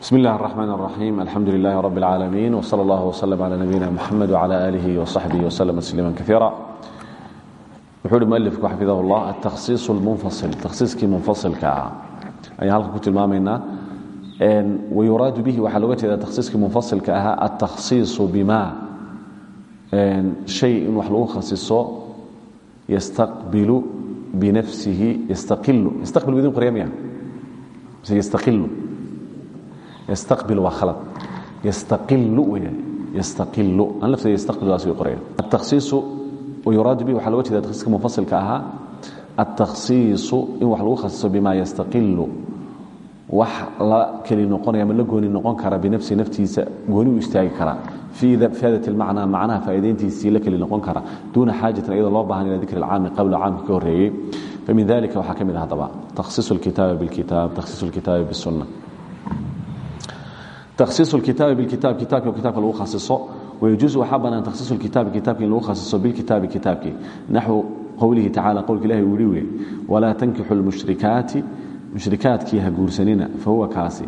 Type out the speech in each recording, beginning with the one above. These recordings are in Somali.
بسم الله الرحمن الرحيم الحمد لله رب العالمين وصلى الله وسلم على نبينا محمد وعلى آله وصحبه وسلم تسليما كثيرا وحول مؤلفك حفظه الله التخصيص المنفصل تخصيصك منفصل كا أي هلك كنت المامينا ويراد به وحلوته إذا تخصيصك منفصل كأها التخصيص بما شيء وحلوه خصيصه يستقبل بنفسه يستقل يستقبل بدون قريمية يستقل يستقبل وخلط يستقل ويا يستقل أنا لفظ يستقبل واسوي قرية التخصيص ويراد به وحلوة إذا تخصيص منفصل كأها التخصيص إن وحلو خصص بما يستقل wax la keli noqonaya ama la gooni noqon kara binafsi naftiisa gooni u istaagi kara fii faadat almacnaa macnaha faa'iidayntiisii la keli noqon kara duuna xaajatin iyadoo loo baahan ila dikri alcaami qabla caamka ka horreeyey famin dalika waxaa ka mid ah haddaba takhsiisu alkitaabi bilkitaab takhsiisu alkitaabi bisunna تخصيص الكتاب بالكتاب كتابك وكتابك لو خصصه ويجوز وحبنا أن تخصيص الكتاب كتابك لو خصصه بالكتاب كتابك نحو قوله تعالى قولك الله يقولي ولا تنكحوا المشركات مشركاتك هجورسنين فهو كاسي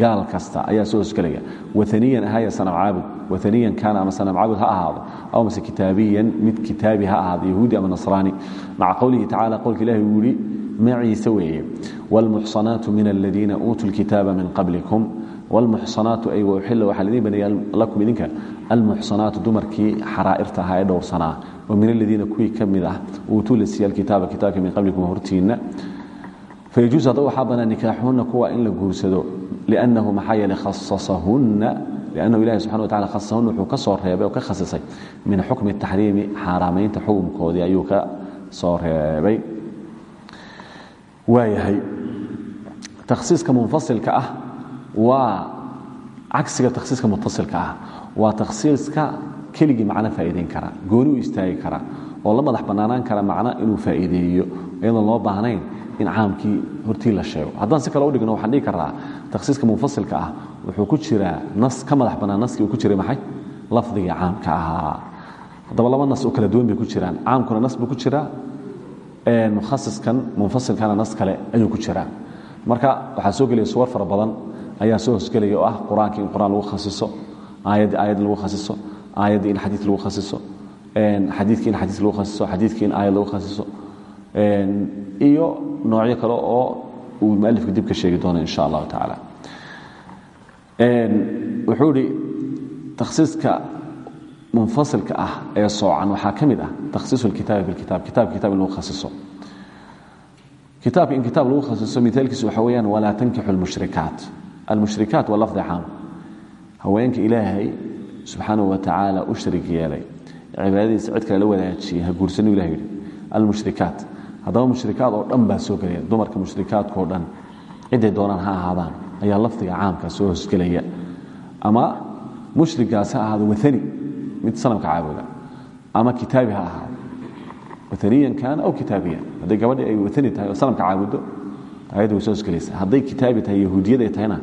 gaal kasta ayaa soo hosgelaya waaniyan ahaya sanamcaabud waaniyan kaana ama sanamcaabud ha ahaado. Aw mase kitaabiyan mid kitaabi ha ahaado yahuudi ama nasraani. Maca qowlihi tacala qowlka ilahi wuu yihi maciise weeye. Wاlmuxsanaatu min aladiina uutuu lkitaaba min qablikum. Wlmuxsanaatu ay wauxilla waxaa laidin baneeya lakum idinka. Almuxsanaatu dumarkii xaraa'irta ahaa ee dhowrsanaa. Oo min aladiina kuwii ka mid ah uutuu la siiya alkitaaba kitaabka min qablikum hortiinna. Fayajuus hadda waxaa banaa nikaaxuhunna kuwa in la guursado lnnahu maxaa yeeley khasasahunna lannahu ilahi subxana watacala khasasahunna wuxuu ka soo reebay oo ka khasisay min xukmi taxriimi xaaraamaynta xukumkoodii ayuu ka soo reebay waayahay takhsiiska munfasilka ah waa cagsiga takhsiiska mutasilka ah waa takhsiiska keligii macno faa'iidayn kara gooni u istaagi kara oo la madax in caamkii hortii la sheego haddaan si kale u dhigno waxaan dhihi karnaa takhsiiska munfasilka ah wuxuu ku jiraa nas ka madax bannaan naskii uu ku jiray maxay? Lafdigii caamka ahaa. Haddaba laba nas oo kala duwan bay ku jiraan. Caamkuna nas buu ku jiraa mukhasiskan munfasilkana nas kale ayuu ku jiraa. Marka waxaa soo gelaya suwar fara badan ayaa soo hosgelaya oo ah qur'aanka in qur'aan lagu khasiso aayaddi aayad lagu khasiso aayaddi in xadiid lagu khasiso xadiidki in xadiis lagu khasiso xadiidki in aayad lagu khasiso iyo noocyo kale oo uu mualifka dib ka sheegi doono in sha allahu tacaala wuxuu ihi takhsiiska munfasilka ah ee soocan waxaa ka mid ah takhsiisu lkitaabi bilkitaab kitabka kitab in khasiso kitaabka in kitaab lagu khasiso mithaalkiisu waxa weeyaan walaa tankixu lmushrikaat almushrikaat waa lafdi caam haweenka ilaahay subxaanahu wa tacaala u sharig yeelay. Cibaadadiisa cid kale la wadaajiyay ha guursanu ilah yidhi haddaba mushrikaad oo dhan baa soo gelaya. Dumarka mushrikaadkao dhan ciday doonaan ha ahaadaan. Ayaa lafdiga caamka soo hosgelaya ama mushrigaas ha ahaado waani mid sanamka caabuda ama kitaabi ha ahaado. Waaniyan kaana aw kitaabiyan. Hadday gabadhi ay waani tahay oo sanamka caabudo ayadda way soo hosgelaysa hadday kitaabi tahay yahuudiyad ay tahayna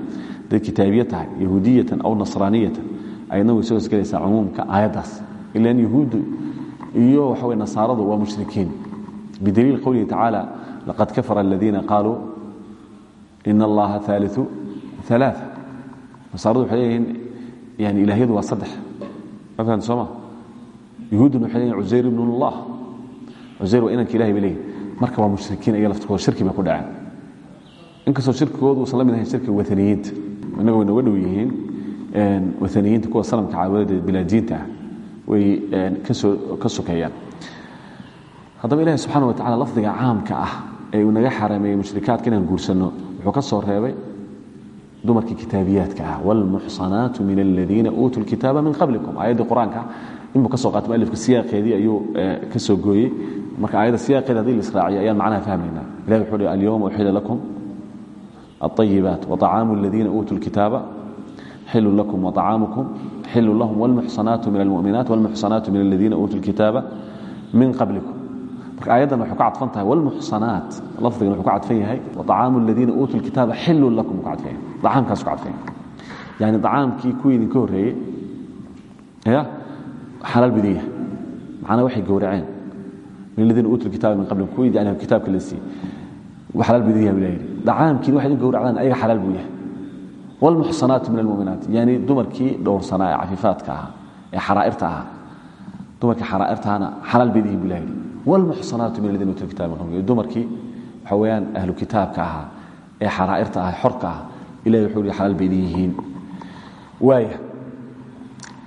hadday kitaabiye tahay yahuudiyatan aw nasraaniyatan ayadna way soo hosgelaysaa cumuumka aayaddaas. Ilan yahuuddu iyo waxa nasaaradu waa mushrikiin bidaliil qowlihi tacaala laqad kafara aladiina qaaluu ina allaha aaliu alaa nasaaradu waxay leeyihiin ilaahyadu waa saddex ma fahamta sooma yahuudduna waxay leeyihiin cusayr ibn allah cusayr waa inanka ilahay bay leeyihiin marka waa mushrikiin iyaga laftirkooda shirki bay ku dhaceen inkastoo shirkigoodu uusan la mid ahayn shirkiga waaniyiinta innaga way nooga dhow yihiin waaniyiinta kuwa sanamka caabudada bilaadiinta ah way ka sokeeyaan haddaba ilahi subxana wa tacala lafdiga caamka ah ee uu naga xarameeyey mushrikaadka inaan guursanno wuxuu ka soo reebay dumarkii kitaabiyaadka ah wاlmuxsanaatu min aladiina uutuu lkitaaba min qablikum aayaddii qur-aanka inbuu ka soo qaatay mualifka siyaaqeedii ayuu ka soo gooyey marka aayadda siyaaqeeda hadii la israaciyo ayaan macnaha fahmaynaa ilahi wuxuu hi alyawma uxila lakum الطيبات وطعام الذين أوتوا الكتاب حل لكم وطعامكم حل لهم والمحصنات من المؤمنات والمحصنات من الذين أوتوا الكتاب من قبلكم marka aayaddan waxay ku cadfan tahay walmuxsanaat lafdigan wuxuu ku cadfan yahay wacaamu aladiina uutuu lkitaaba xilun lakum ku cadfan yahay. Acaamkaas ku cadfan yani acaamkii kuwii idinka horreeyey ya xalaal bidin yahay macnaa waxay gowraceen. Min aladiina uutuu kitaaba min qablikum kuwii yani kitaabka la siiyey. Xalaal buu idin yahay buu yidhi dacaamkiin waxay idin ayaga xalaal buu yahay. Wاlmuxsanaatu min almuminaat. Yani dumarkii dhowrsanaa ee cafiifaadka ahaa ee xaraa'irta ahaa. Dumarkii xaraa'irtahana xalaal bay ilahi wاlmuxsanaatu min aladiina utul kitab dumarkii waxa weeyaan ahlu kitaabka ahaa ee xaraa'irta ahaa xorka ah ilahi wuxuu yihi xalaal bay idin yihiin waaya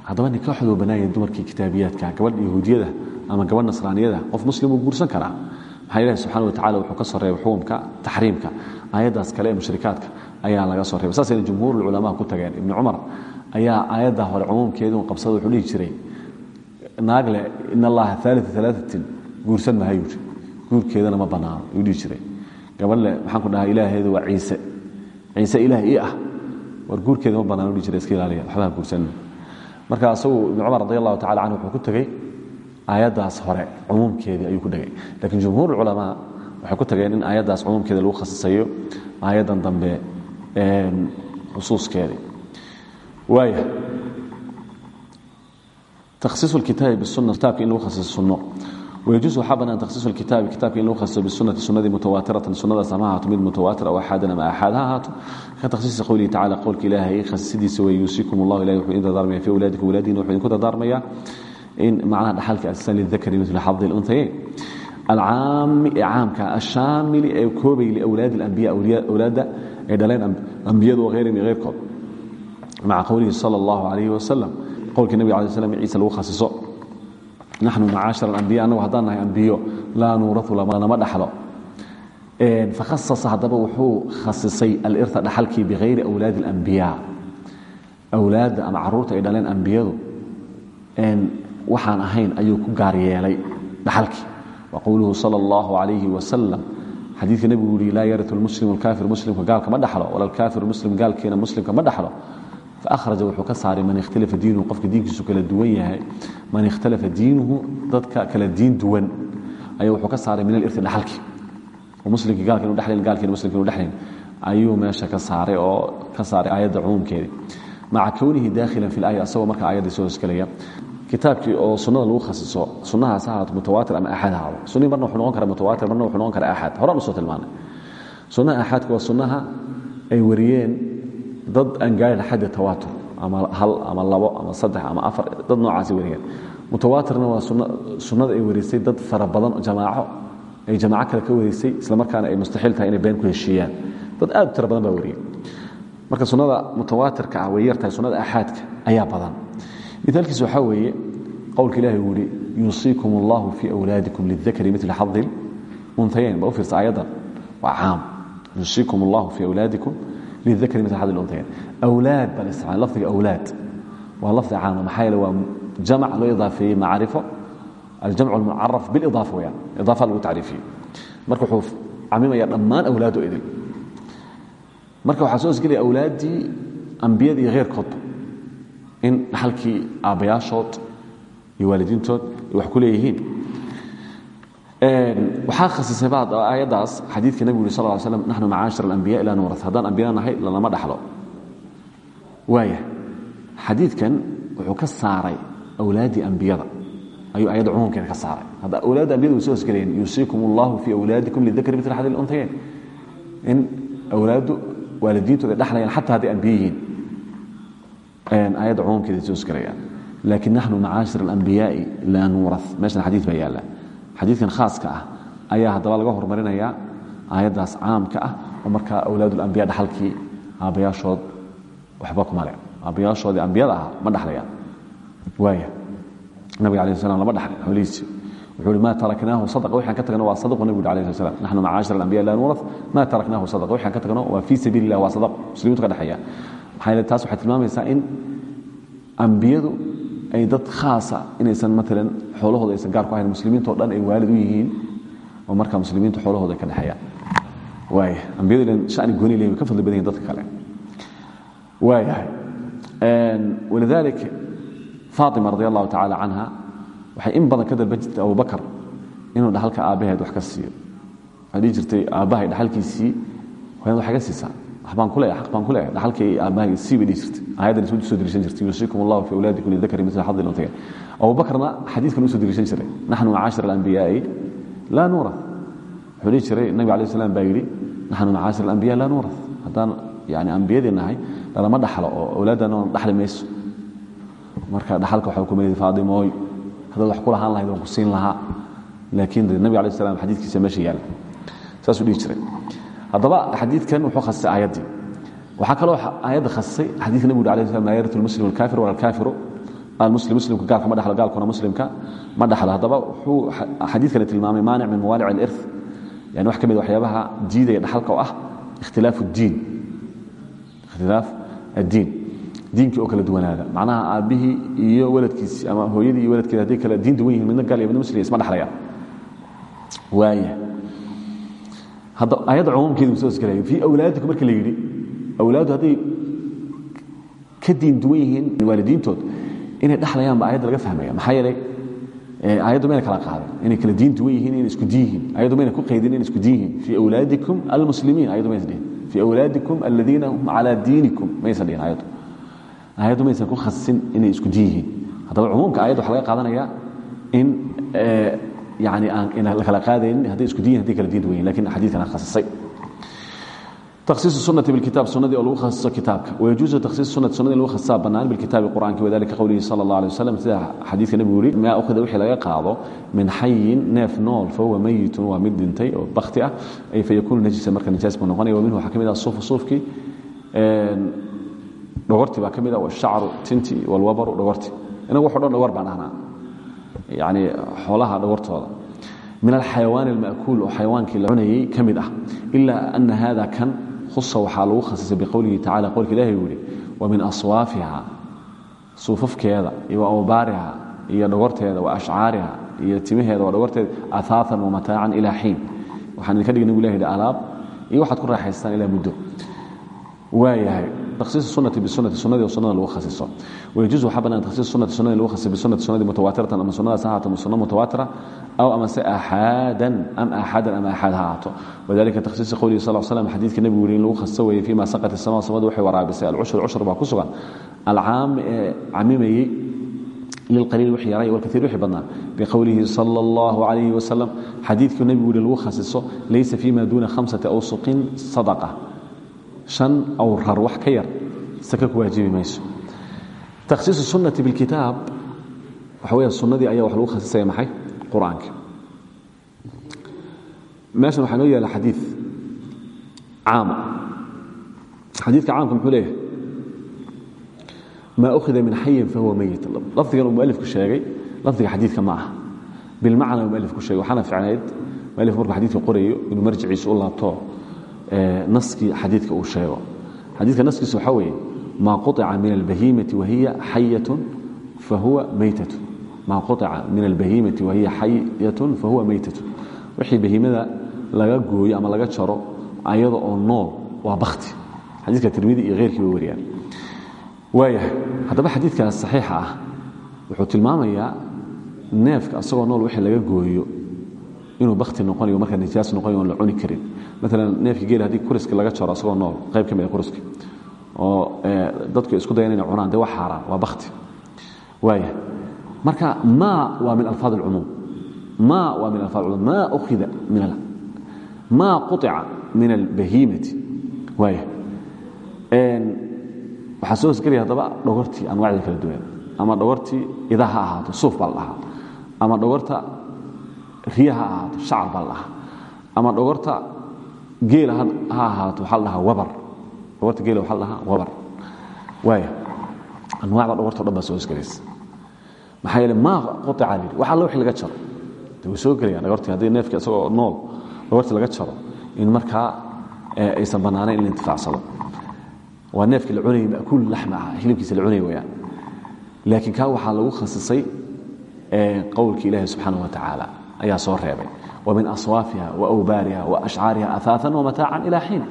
haddaba nikaaxdu waa banaaya dumarkii kitaabiyaadka gabadha yahuudiyada ama gabadh nasraaniyada qof muslim uu guursan karaa maxaa ilahi subxana wa tacala wuxuu ka soo reebay xukumka taxriimka aayaddaas kale ee mushrikaadka ayaa laga soo reebay saasayna jumhuur culamaa ku tageen ibni cumar ayaa aayadda hore cumuumkeedu qabsada wuxuu dhihi jiray naagle in allaha aalia alaatin guursan maha yuri. Guurkeedana ma banaano ayuu dhihi jiray. Gabadhle maxaan ku dhahaa ilaaheedu waa ciise. Ciise ilaah ii ah. War guurkeeda ma banaan dhihi jiray iska ilaaliya waxbaha guursan marka asagu ibni cumar radi allahu tacala canhu wuxuu ku tegey aayaddaas hore cumuumkeedii ayuu ku dhegay lakiin jumhuur culamaa waxay ku tageen in aayaddaas cumuumkeeda lagu khasisayo aayaddan dambe xusuuskeedii. Waaya takhsiisu lkitaabi bisuna kitaabka in lagu khasiso sunno ويجuز waxaa banaan تkhصiص الkitaabi kitaabka in lagu khasiso bالsunati sunadii mutawaatiratan sunadaas ama ahaato mid mutawaatir aw axaadan ama axaad ha ahaato ka takhsiisi qowlihi tacala qowlka ilaahay khasisidiisa wey yuusikum اllah ilahi wuxuu idin dardaarmaya fi awlaadikum awlaadiina wuxuu idinku dardaarmaya in macnaha dhaxalka asisan lidakari mil xadi اlunhayeyn alcaami ee caamka ashaamili ee koobay liawlaadi اlambiya awlaadda ay dhaleen ambiyadu wahayrihim iyo heyrkood maca qowlihi salى اllahu alayh wasalam qowlkii nabig alay slam ciisa lagu khasiso naxnu macaashir alambiya annagu haddaan nahay ambiyo laa nuurau lanama dhaxlo fakhasasa haddaba wuxuu khasisay alirta dhaxalkii bihayri awlaadi اlambiya awlaadda ama caruurta ay dhaleen ambiyadu waxaan ahayn ayuu ku gaar yeelay dhaxalkii wa qowluhu salى اllahu alayhi wasalam xadiidka nebigu yihi laa yariu lmuslimu alkaafir muslimka gaalka ma dhaxlo wala alkaafiru muslim gaalkiina muslimka ma dhaxlo faahraja wuxuu ka saaray man ikhtalafa diinuhu qofka diinkiisu kala duwan yahay man ikhtalafa diinuhu dadka kala diin duwan ayuu wuxuu ka saaray min alirti dhaxalkii oo muslimkii gaalka inu dhexlayn gaalkiina muslimka inu dhexlayn ayuu meesha ka saaray oo ka saaray aayadda cumuumkeedii maca kownihi daakhilan fi laaya asagoo marka aayaddii soo hosgelaya kitaabkii oo sunnada lagu khasiso sunnahaas ha ahaato mutawaatir ama axad ha ahaado sunnihii marna wuxuu noqon kara mutawaatir marna wuxuu noqon kara axad horaan u soo tilmaanay sunnaha axaadka waa sunnaha ay wariyeen dad aan gaarin xaddi tawaatur ama hal ama labo ama saddex ama afar dad noocaasi wariyeen mutawaatirna waa sunnada ay warisay dad fara badan jamaaco ay jamaaco kale ka warisay isla markaana ay mustaxiil tahay inay been ku heshiiyaan. Dad aad u tira badan baa wariyey marka sunnada mutawaatirka ah way yartahay sunnada axaadka ayaa badan. Mithaalkiis waxaa weeye qowlka ilahi uu yihi yuusiikum allahu fii awlaadikum lidakari mila xadi unhayayn ba u fiirsa aayaddan waa caam. Yuusiikum allahu fii awlaadikum lidakri mil xadi unhayayn awlaad baa la isticmaala lafdiga awlaad waa lafdi caama maxaa yeele waa jamac loo idaafeeyey macrifo aljamcu almucaraf bilidaafa weyaan idaafa lagu tacriifiyey marka wuxuu camimaya dhammaan awlaadu idil marka waxaa soo hosgelaya awlaaddii ambiyada iyo heyrkoodba in dhaxalkii aabbayaashood iyo waalidiintood ay wax ku leeyihiin waxaa khasisay bacd aayaddaas xadiidka nebigu yuri sal ly slam naxnu macaashir alambiya ilaa nuurat haddaan ambiyana nahay lanama dhaxlo. Waaya xadiidkan wuxuu ka saaray awlaaddii ambiyada ayuu ayadda cumuumkeeda ka saaray. Hadda awlaadda ambiyada way soo hosgelayeen yuusiikum allahu fii awlaadikum lidakri mil xadi luntayayn in awlaaddu waalidiintooda ay dhaxlayaan xataa hadday ambiye yihiin. Ayadda cumuumkeeda soo hosgelayaan laakiin naxnu macaashir alambiyaai laa nuurat meeshan xadiid baa yaalla xadiidkan khaaska ah ayaa haddaba laga horumarinayaa aayaddaas caamka ah oo markaa awlaadulambiya dhaxalkii aabbayaashood waxba kuma le aabbayaashoodii ambiyada ah ma dhaxlayaan. Waaya nabiga alai slam lama dhaxlin holihiisi wuxuu hi ma taraknaahu sadaqa waxaan ka tagno waa sadaqu nabigu yuri alayh slam naxnu macaashir alambiya laa nuurat ma taraknaahu sadaqa waxaan ka tagno waa fii sabiili illah waa sadaq. Muslimiintu ka dhexeeya maxaa yeele taas waxay tilmaamaysaa in ambiyadu ay dad khaasa inaysan maalan xoolahooda aysan gaar ku ahayn muslimiintao dhan ay waalid u yihiin oo markaa muslimiintu xoolahooda ka dhexeeyaan waaya ambiyadu ilan gooni way ka fadli badan dadka kale. Waayahay walidalik faatima radi allahu tacaala canha in badan ka dalban jirtay abubakar inuu dhaxalka aabbaheed wax ka siiyo. Waxay jirtay aabbahay dhaxalkiisii inaad wax ka siisaa. Waxbaan ku leeyahay xaq baan ku leeyahay jirtay aayaddan isu soo deliishan jirtay. Yuusiikum allahu fii awlaadikum lidakari mila xadi luntayayn abubakarna xadiidkan u soo deliishan jiray? Naxnu macaashir alambiyaai laa nuura wuxuu dhihi jiray nabig alay slam baa yidhi naxnu macaashir alambiya laa nuura haddaan yani ambiyadii nahay lalama dhaxlo oo awlaadana dhaxli mayso. Marka dhaxalka waxaa ku meedi faadimooy haddaad wax ku lahaan lahayd waan ku siin lahaa. Laakiin nabig alay slam xadiidkiisa meesha yaalla saasuu dhihi jiray. Haddaba xadiidkan wuxuu khasisay aayaddii waxaa kaloo aayadda khasisay xadiidka nabig uri slam laa yarit lmuslim alkafir wala alkafiru almuslim muslimka gaalka ma dhaxlo gaalkuna muslimka ma dhaxlo. Haddaba wuxuu xadiidkani tilmaamay maanic min mawaanic alirth yani wax ka mid waxyaabaha diidaya dhaxalka oo ah ikhtilaaf اdiin ikhtilaaf addiin diinkii oo kala duwanaada macnaha aabbihii iyo waladkiisii ama hooyadii iyo waladkeeda hadday kala diin duwan yihiin midna gaal iyo midna muslim isma dhaxlayaan waaya hadda ayadda cumuumkeedu soo isgalaya fii awlaadikum marka la yidhi awlaaddu hadday ka diin duwan yihiin inay dhaxlayaan ba ayadda laga fahmaya. Maxaa yeelay ayaddu mayna kala qaadan inay kala diin duwan inay isku diin yihiin. Ayaddu mayna ku qaydin inay isku diin yihiin. Fii awlaadikum almuslimiin ayaddu maysa dhihin fii awlaadikum hum calaa diinikum maysa dhihin ayaddu ayaddu maysan ku khasin inay isku diin yihiin. Haddaba cumuumka waxa laga qaadanaya in yani aan la kala qaadaynin hadday isku diin hadday kala diin duwan yihiin laakiin xadiidkana khasisay تkhصiص السuنة بالkiتاب sunadii oo lagu khasiso kitaabka ويجuز تkhصiص السuنة sunadii lagu khasisaa banaan بالkitaabi qur'aanki وذalika qowlihi salى الlaه عليه وسلم sida xadiidka nebigu yihi ma أkhida wixii laga qaado min xayin neef nool fahuwa meyitun waa mid dhintay oo bakti ah ay fayakunu najisa marka nijaas buu noqonaya wa minhu waxaa ka mid ah suufu suufkii dhogorti baa ka mid ah والshacru tinti والwabaru dhogorti inagu waxo dhan dhogor baan dhahnaa yani xoolaha dhogortooda min alxayawaan alma'kuul oo xayawaankii la cunayey ka mid ah ilaa ana hada kan husa waxaa lagu khasisay biqowlihi tacala qowlka ilahi uu yihi wa min aswaafiha suufafkeeda iyo awbaariha iyo dhogorteeda wa ashcaariha iyo timaheeda waa dhogorteeda ahaaan wamataacan ilaa xiin. Waxaan idinka dhigna bu ilahi alaab iyo waxaad ku raaxaystaan ilaa muddo waayahay تkhصiص الsuنaةi bsunati sunadii sunada lagu khasiso ويجuز waxaa banaan تkhصiص sunati sunadii lagu khasiso bisunati sunadii mutawaatiratan ama sunadaas ha ahaato suno mutawaatira aw amase axaadan am axaadan ama axaad ha ahaato وذalika تkhصiصi qowlihi sal slam xadiidka nebigu yiri in lagu khasiso weeye fima saqat الsama samadu waxay waraabisay alcushur cushur baa ku sugan alcaam ee camimayey lilqaliil wixii yaray walkaiir wixii badnaa biqowlihi sala allahu calayhi wasalam xadiidkuu nebigu yihi lagu khasiso laysa fima duuna khamsati awsuqin sadaqa shan awrar wax ka yar saka ku waajibi mayso. Takhsiisu sunnati bilkitaab waxa weya sunnadii ayaa wax lagu khasisaya maxay? Qur'aanka. Meeshan waxaa noo yaalla xadiid caama xadiidka caamka muxuu leeyahay ma ukhida min xayin fahuwa meyit lafdigan uu mualifku sheegay lafdiga xadiidka ma aha. Bilmacna uu mualifku sheegay waxaana ficnayd mualif markuu xadiidka qorayo inuu marjiciisa u laabto naskii xadiidka uu sheego. Xadiidka naskiisa waxaa weeye maa quطica min albahimati wahiya xayatun fahuwa meytatun maa quطica min albahimati wahiya xayatun fahuwa meytatun wixii bahiimada laga gooyo ama laga jaro ayada oo nool waa bakti xadiidka tirmidi iyo heyrkii bay wariyaan. Waayahay haddaba xadiidkaas saxiixa ah wuxuu tilmaamayaa neefka asagoo nool wixii laga gooyo inuu bakti noqonayo markaa nijaas noqonayo oon la cuni karin maalan neefka geela haddii kuriska laga jaro asagoo nool qayb ka mid a kuriska. Oo dadku isku dayan inay cunaan dee waa xaaraan waa bakti waaya marka ma waa min alfaad alcumuum. Ma waa min alfaad ma ukhida min ma quطica min albahimati waaya waxaa soo hosgelaya haddaba dhogortii anwaacda kala duwan. Ama dhogortii ida ha ahaato suuf baa la ama dhogorta riya ha ahaato shacar baa la ama dhogorta geela ha ahaato waxaa la dhahaa wabar. Dhogorta geela waxaa la dhahaa wabar. Waaya anwaacda dhogorta o dhan baa soo hosgelaysa maxaa yeele maa quطica lidi wax alla wixii laga jaro. De way soo gelayaan dhogortii haddii neefka isagoo nool dhogortii laga jaro in markaa aysan bannaanayn in la intifaacsado. Waa neefkii la cunayay makuul laxma ah hilibkiisa la cunay wayaan laakiin kaa waxaa lagu khasisay qowlka ilaahi subxaanaه wa tacaala ayaa soo reebay wa min aswaafiha wa awbaariha wa ashcaariha aaaثan wamataacan ilaa xiin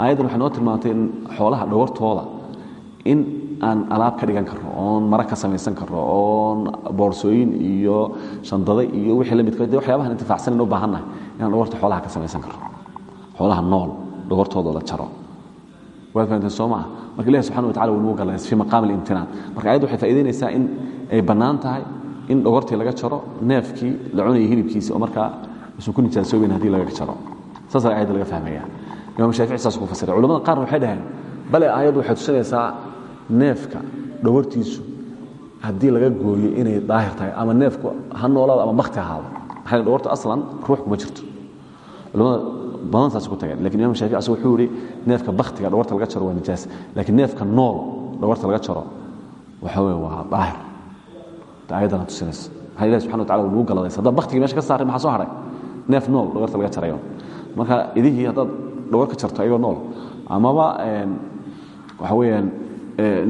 aayaddan waxay noo tilmaantay in xoolaha dhogortooda. In aan alaab ka dhigan karno oon mara ka samaysan karno oon boorsooyin iyo shandada iyo wixii la midka de waxyaabahan intifaacsanan u baahannahay inaan dhogorta xoolaha ka samaysan karno xoolaha nool dhogortooda la jaro waad fahamteen soo maaha marka ilahi subxana wa tacala wuu nagu galays fii maqaami alimtinaan marka ayadda waxay faa'idaynaysaa in ay bannaan tahay in dhogortii laga jaro neefkii la cunayay hilibkiisa oo markaa isu ku nijaasoobayn haddii laga jaro saasaa aayadda laga fahmaya imaam shaafici saas ku fasiray culamada qaarna waxay dhaheen bale aayaddu waxay tusinaysaa neefka dhawartiisu haddii laga gooyo inay daahir tahay ama neefku ha noolaado ama bakti ahaado maxaa dhawartu aslan ruux kuma jirto culamada badan saas ku tageen laakiin imam shaafici wuxuu yihi neefka baktiga dhawarta laga jaro waa nijaas laakiin neefka nool dhawarta laga jaro waxa weye waa daahir ayaddana tusinaysa maxaa ilahi wa tacala nagu galadaysa haddaad baktigii meesha ka saaray maxaa soo haray neef nool dhawarta laga jarayo. Marka idihii haddaad dhawar ka jarto ayagoo nool amaba waxa weeyaan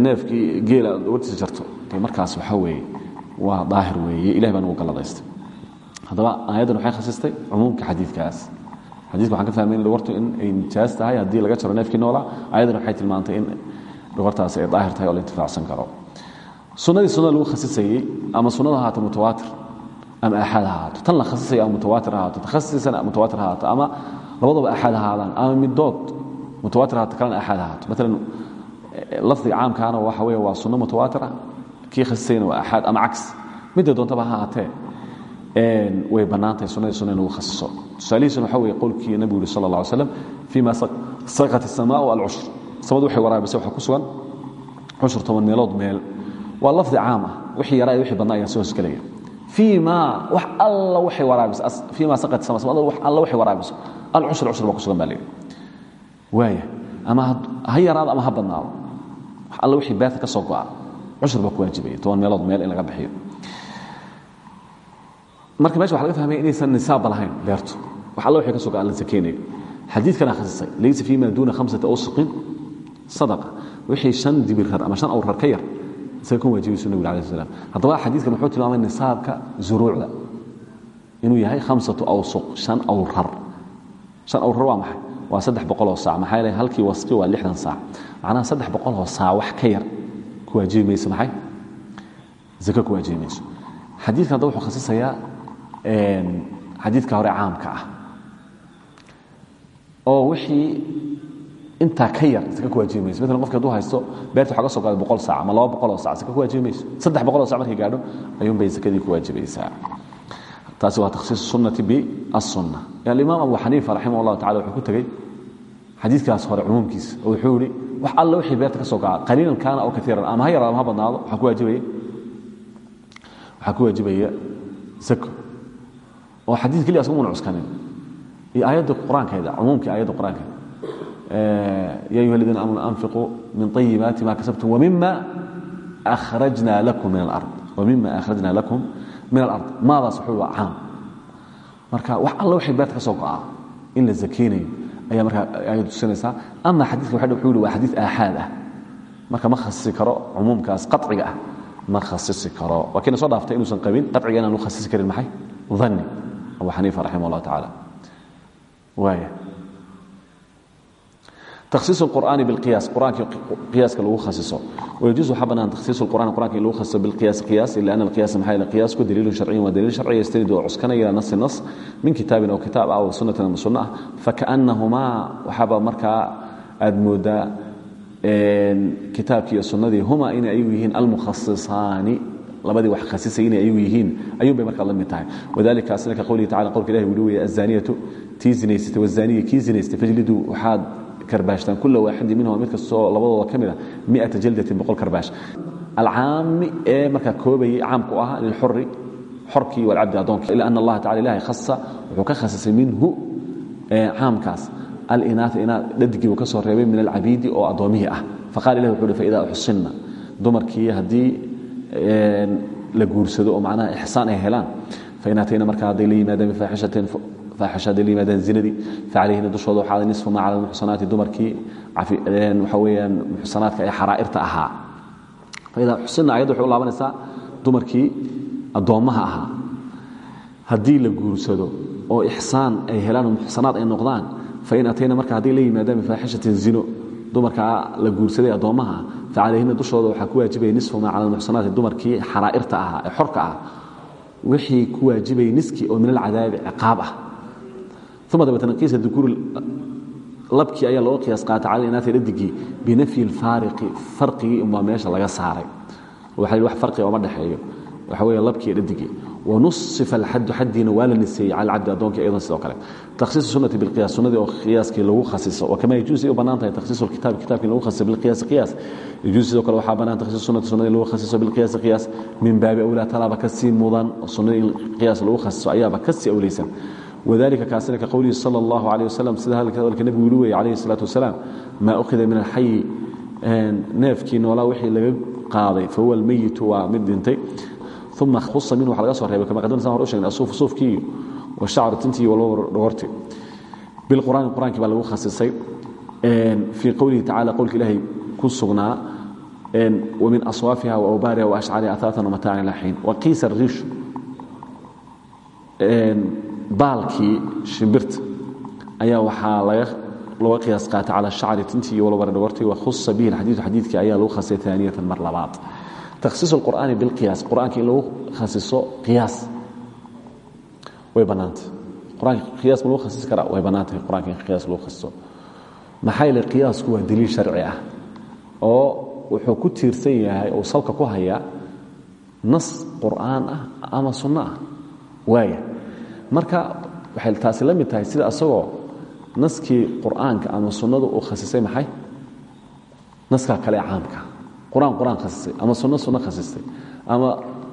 neefkii geela aad dhawartiisa jarto de markaas waxa weeye waa daahir weeye ilahi baa nagu galladaystay. Haddaba aayaddan waxay khasistay cumuumka xadiidkaas. Xadidka waxaan ka fahmay in dhawartu in ay nijaas tahay haddii laga jaro neefkii noolaa ayaddan waxay tilmaantay in dhawartaasi ay daahir tahay oo la intifaacsan karo. Sunnadii sunnada lagu khasisayey ama sunnada ahaato mutawaatir ama aaxaad ha ahaato tan la khasisaya ama mutawaatir ha ahaato takhasisana mutawaatir ha ahaato ama labadaba aaxaad ahaadaan ama middood mutawaatir ahaato kalena aaxaad ha ahaato maalan lafdiga caamkaana waxa weeye waa sunno mutawaatira kii khasisayna waa aaxaad ama cagsi midda doontaba ha ahaatee way bannaantahay sunnadii sunna in lagu khasiso tusaalihiisuna waxa weeye qowlkii nabigu yuri sala allah alay slam fima saqat الsamaau alcushr samadu waxay waraabisay waxaa ku sugan cushur toban meelood meel waa lafdi caam ah wixii yaraa wixii badnaa ayaa soo hosgelaya fiima wax alla waxay waraabiso alcushr cushr baa ku sugan baa layidhi waaya ama ha yaraado ama ha badnaado wax alla wixii beerta ka soo go'a cushr baa ku waajibaya toban meelood meel in laga bixiyo marka meesha waxa laga fahmaya inaysan nisaabba lahayn beertu wax alla wixii ka soo go'a la sakeynayo xadiidkana khasisay laysa fiima duuna khamsati awsuqin sadaqa wixii shan dibirar ama shan awrar ka yar isaga ku waajibaysu nabig alai slam haddaba xadiidkan wuxuu tilmaamay nisaabka zuruucda. Inuu yahay khamsatu awsuq shan awrar. Shan awrar waa maxay? Waa saddex boqoloo saac. Maxaa yeele halkii wasqi waa lixdan saac. Macnaha saddex boqoloo saac wax ka yar ku waajibi mayso maxay? Zako ku waajibi mayso. Xadiidkan hadda wuxuu khasisayaa xadiidka hore caamka ah. Oo wixii intaa ka yar saka ku waajibi mayso maalan qofki haduu haysto beerta waxa ka soo gaada boqol saac ama laba boqoloo sac saka ku waajibi mayso saddex boqoloo sac markay gaadho ayuun bay sakadii ku waajibaysaa taasi waa takhsiis sunnati biassunna alimaam abu xaniifa raximah allahu tacala wuxuu ku tegey xadiidkaas hore cumuumkiisa oo wuxuu yihi wax alla wixii beerta ka soo gaca qaliilan kaana aw kaiiran ama ha yaraado ama ha badnaado waxaa ku waajibaya waxaa ku waajibaya zako oo xadiid keliya asgumuna cuskanin iyo aayadda qur'aankeeda cumuumkii aayadda qur'aankeeda ya ayuha اladiina amanu anfiquu min طayibaati ma kasabtum wmima أhrajna lakum min اlard wmima akhrajna lakum min alard maadaas wuxuu waa caam marka wax alla waxay beerta ka soo go'aa in la zakeynayo ayaa markaa aayad tusinaysaa ama xadiidka waxa wuxuu yihi waa xadiid aaxaad ah marka ma khasisi karo cumuumkaas qaciga ah ma khasisi karo waa kiina soo dhaaftay inuusan qabin qaciga inaan u khasisi karin maxay dhanni abu xaniifa raximah اllah tacaala waaya تkhصiص القرآن بالقyاس qرآaنka قyaaska lagu khasiso ويجuز waxaa banaan تkhصiص القرآن قرآنka in lagu khasiso بالقyاس قyاس إلا أن القyاس مxaa yل قyاasku dليل شharعي waa dليل شharعي يستند oo cuskanaya إلى نص نص min kitaaبin أو kitaab ah و suنaةi ama suنة ah فكأنaهmaa waxaaba markaa aad moodaa kitaabkii iyo sunadii huma inay ayagu yihiin almukhasiصaani labadii wax khasisay inay ayagu yihiin ayuun bay markaa la mid tahay وذalika asna ka qowlihi tacala qowlka ilahi wuli weeye الزاniyaةu tii zinaysatay والزاniya kii zinaystay fajliduu waxaad karbaashtaan kula waaxidin minhuma mid kastoo labadooda ka mid a miata jaldatin boqol karbaash alcaami ee markaa koobayay caamku ahaa lilxuri xorkii walcabdi addoonkii ila ana allaha tacala ilahay khasa wuxuu ka khasisay minhu caamkaas. Alinaata inaad dhadigii uu ka soo reebay min alcabiidi oo addoommihii ah. Faqala ilahi wuxu uhi faida uxsinna. Dumarkii haddii la guursado oo macnaha ixsaan ay helaan fain atayna markaa hadday la yimaadaan bifaaxishatin faaxisha hadday la yimaadaan zinadii facalayhina dushooda waxaa ada nisfu maa cala almuxsanaati dumarkii waxa weeyaan muxsanaadka ee xaraa'irta ahaa faidaa xusinna ayadda waxay u dumarkii addoommaha ahaa haddii la guursado oo ixsaan ay helaan oo ay noqdaan fain atayna marka hadday la yimaadaan bifaaxishatin zino dumarkaa la guursaday addoommaha facalayhina dushooda waxaa ku waajibaya nisfu maa cala dumarkii xaraa'irta ahaa ee xorka ah wixii ku waajibaya niskii oo min alcadaabi ciqaab ah uma dabeetna qiisa dukuur labkii ayaa loo qiyaas qaata cala inaati dhadigii binafyi اlfaariqi farqigii unbaa meesha laga saaray waxa wax farqiga oma dhexeeyo waxa weeye labkii dhadigii wanusifa alxadu xadiina waa la niseeyey cala cabdi addoonka iyadan sidoo kale takhsiisu sunati bilqiyas sunnadii oo qiyaaskii lagu khasiso wa kama yajuusi u bannaan tahay takhsiisu lkitaab kitabkii lagu khasiso bilqiyaasi qiyaas yajuusi sidoo kale waxaa bannaan takhsiisu sunnati sunnadii lagu khasiso bilqiyaasi qiyaas min baabi awlaa talaaba ka sii mudan oo sunnadii in qiyaas lagu khasiso ayaaba ka sii awlaysan wadalika kaasina ka qowlihi sala allahu calayh wasalam sida hadalka nebigu yidhi weeye calayhi salaatu wasalaam maa ukhida min alxayi neefkii noolaa wixii laga qaaday fahuwa almeyitu waa mid dhintay. Uma husa minhu waxa laga soo reebay kama qadamna san hor u shegnay asuuf suufkii washacru tintii walba dhogorti bilqur'aani qur'aankii baa lagu khasisay fii qowlihi tacala qowlka ilaahay ku sugnaa wamin aswaafiha waawbaariha waashcariha ataatan wamatacan ila xiin waqiisa riishu baalkii shimbirta. Ayaa waxaa laga qiyaas qaatay cala shacri tintii walbara dhogortii wakhusa bihi alxadiidu xadiidkii ayaa lagu khasisay aaniyatan mar labaad. Takhsiis اlqur'aani bilqiyaas qur'aanka in lagu khasiso qiyaas. Way bannaantay. Quraanka qiyaas ma lagu khasisi karaa way bannaantahay qur'anka in qiyaas lagu khasiso. Maxaa yeele qiyaasku waa daliil sharci ah oo wuxuu ku tiirsan yahay oo salka ku hayaa nas qur'aan ah ama sunno ah. Waaya marka waxay taasi la mid tahay sida asagoo naskii qur'aanka ama sunnadu uu khasisay maxay? Naskaa kale caamka. Quraan quraan khasisay ama sunno sunno khasistay ama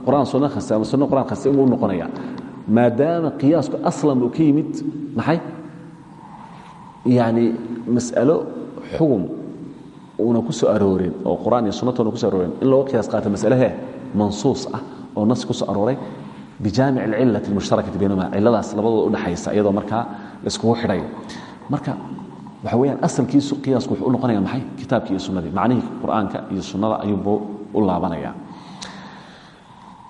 quraan sunno khasistay ama sunno quraan khasistay uu noqonaya. Maadaama qiyaasku aslan uu ka yimid maxay? Yani mas'alo xugum uuna ku soo aroorin oo quraan iyo sunnatoona ku so aroorin. In looga qiyaas qaato mas'alahe mansuus ah oo nas ku soo arooray bijaamic alcilati almushtarakati baynahuma. Cilladaas labadooda udhexaysa iyadoo markaa laiskugu xidhayo. Marka waxa weyaan asalkiisu qiyaasku wuxuu u noqonaya maxay? Kitaabkii iyo sunnadii. Macnihii qur'aanka iyo sunnada ayuubuu u laabanaya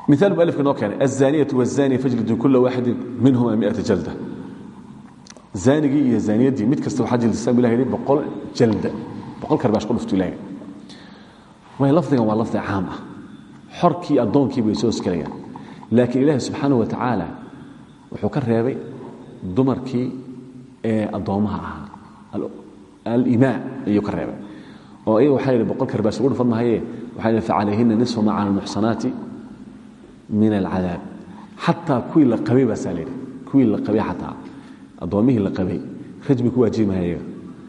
miaal mualifka noo keenay azaniyatu wazani fajlidu kula waaxidin minhuma miata jalda. Zaanigii iyo zaaniyaddii mid kasta waxaa jildisaan bu ilah yidhi boqol jalda. Boqol karbaash ku dhuftu ilahay way lafdigan waa lafdi caam ah. Xorkii addoonkii bay soo isgelayaan laakiin ilaahi subxaanahu wa tacaala wuxuu ka reebay dumarkii ee addoommaha ahaa. Alimaa ayuu ka reebay. Oo iyaga waxaa yidhi boqol karbaas lagu dhufan mahaye waxaa yidhi nisfu ma cala almuxsanaati min alcadaab. Xataa kuwii la qabay baasaa layidhi kuwii la qabay xataa. Addoommihii la qabay rajmi ku waajibi maha iyaga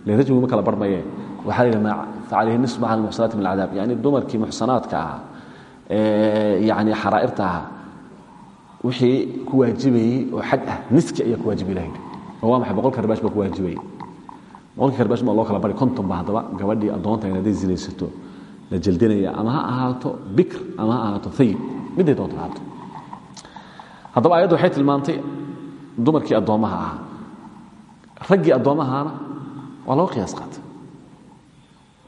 le rajmigu ma kala barmaye. Waxaa la yidhi facalayhina nisfu ma cala almuxsanaati min alcadaab. Yani dumarkii muxsanaadka ahaa yani xaraa'irta ahaa wixii ku waajibayey oo xad ah niski ayaa ku waajibi lahayd. Oo waa maxay? Boqol karbaash baa ku waajibayey boqolkii karbaash baa loo kala bari konton ba haddaba. Gabadhii addoonta in hadday zinaysato la jeldinaya ama ha ahaato bikr ama ha ahaato ayib midday doonto ahaato. Haddaba ayaddu waxay tilmaantay dumarkii addoommaha ahaa. Raggii addoommahaana waa looga qiyaas qaatay.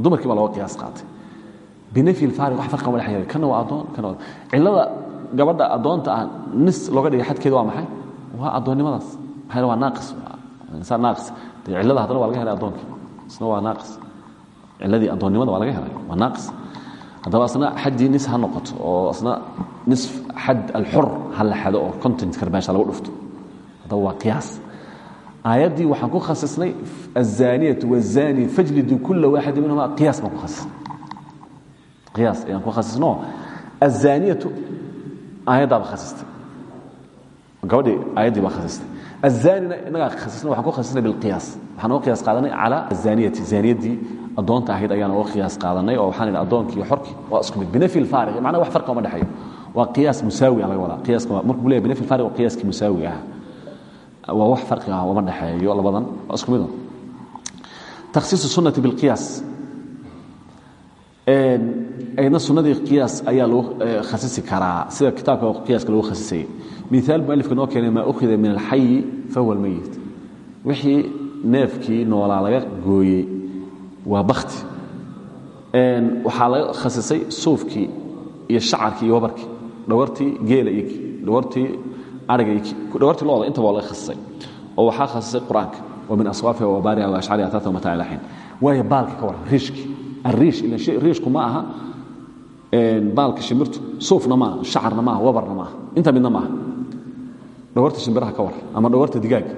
Dumarkii baa looga qiyaas qaatay. Binafyi lfaariq wax farqan wala xayari kana waa addoon kana waa cillada gabadha addoonta ah nis looga dhigay xadkeeda waa maxay? Waa addoonnimadaas. Maxaa waa naaqis. Insaan naaqis. Dee cillada haddana waa laga helay addoonkii. Isna waa naaqis. Cilladii addoonnimada waa laga helay. Waa naaqis. Haddaba asna xaddii nis ha noqoto oo asna nisf xad alxur ha la xado oo content karbaasha lagu dhufto. Haddaba waa qiyaas. Aayaddii waxaan ku khasisnay azaniyatu wazani fajlidu kula waaxidi minhuma qiyaas baan ku khasisnay. Qiyaas ayaan ku khasisno azaniyatu aayaddaaba khasistay. Gabadhii aayaddii baa khasistay. Azanina inagaa khasisna waxaan ku khasisnay bilqiyaas waxaan uga qiyaas qaadanay cala azaniyati zaaniyaddii addoonta ahayd ayaan uga qiyaas qaadanay oo waxaan idhi addoonkii iyo xorkii waa isku mid. Binafyi lfaariq macnaha wax farqa uma dhexeeyo. Waa qiyaas musaawi ah laga wadaa. Qiyaaska markuu leeyahay binafyi lfaariq waa qiyaaskii musaawi ah. Waa wax farqi ah uma dhexeeyo labadan waa isku midun takhsiisu sunnati bilqiyaas ayadna sunnadii qiyaas ayaa lagu khasisi karaa. Sida kitaabka qiyaaska lagu khasisayay miaal mualifka noo keenay maa ukhida min alxayi fahuwa almeyit wixii neefkii noolaa laga gooyey waa bakti waxaa laga khasisay suufkii iyo shacarkii iyo wabarkii dhawartii geela iyo dhawartii ariga iyo dhawartii looda intaba waa laga khasisay. Oo waxaa khasisay qur'aanka. Wa min aswaafiha wa baariha wa ashcariha tata mataa ilaxin waayo baalka ka waran riishkii riishku ma aha baalka shimirtu suufna maaha hacarna maaha wabarna maaha inta midna maaha dhawarta shimbiraha ka war ama dhawarta digaaga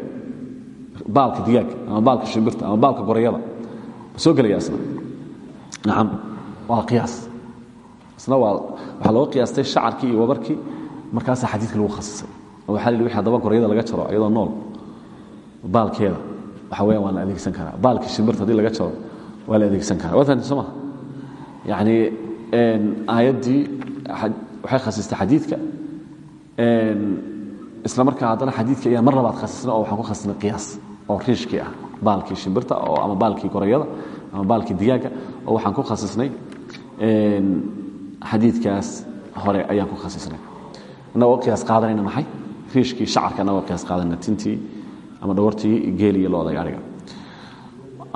baalka digaaga ama baalka shimbirta ama baalka gorayada ma soo gelaya isna nacam waa qiyaas isna waa waxaa loo qiyaastay shacarkii iyo wabarkii markaasaa xadiidkii lagu khasisay oo waxaa la yidhi wixii haddaba gorayada laga jaro iyadoo nool baalkeeda waxa weeyaan waan la adeegsan karaa baalkii shimbirta haddii laga jaro waa la adeegsan karaa. Waa fahamtay soo maha yacni aayaddii waxay khasistay xadiidka. Isla markaa haddana xadiidka ayaa mar labaad khasisnay oo waxaan ku khasisnay qiyaas oo riishkii ah baalkii shimbirta oo ama baalkii gorayada ama baalkii digaaga oo waxaan ku khasisnay xadiidkaas hore ayaan ku khasisnay. Inagoo qiyaas qaadanayna maxay? Riishkii shacarka inagoo qiyaas qaadanayna tintii ama dhawartii geeli iyo looda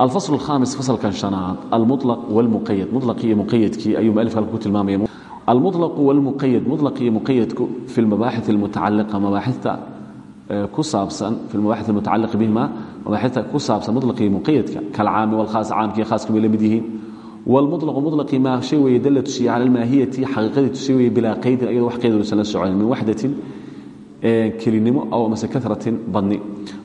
gaariga الفصل الخامس فصل كان شناad المطلق والمقيد مطلقi iyo مقيدkii ayuu مؤلف halka ku tilmaamaya المطلق والمقيد مطلق iyo مقيدku في المباحث المتعلقة مباحثta ku saabsan في المباحث المتعلقة بهma مباحثta ku saabsan مطلق iyo مقيدka كالcاami والkhاaص caamki khاaصka bay la mid yihiin والمطلق مطلقi ma shay weeye dل tusiye calى الماahiyati xaqiiqadii tusiye weye bilaa qaydin ayadoo wax qayd uusan la soconin min waxdatin kelinimo aw mase karatin badni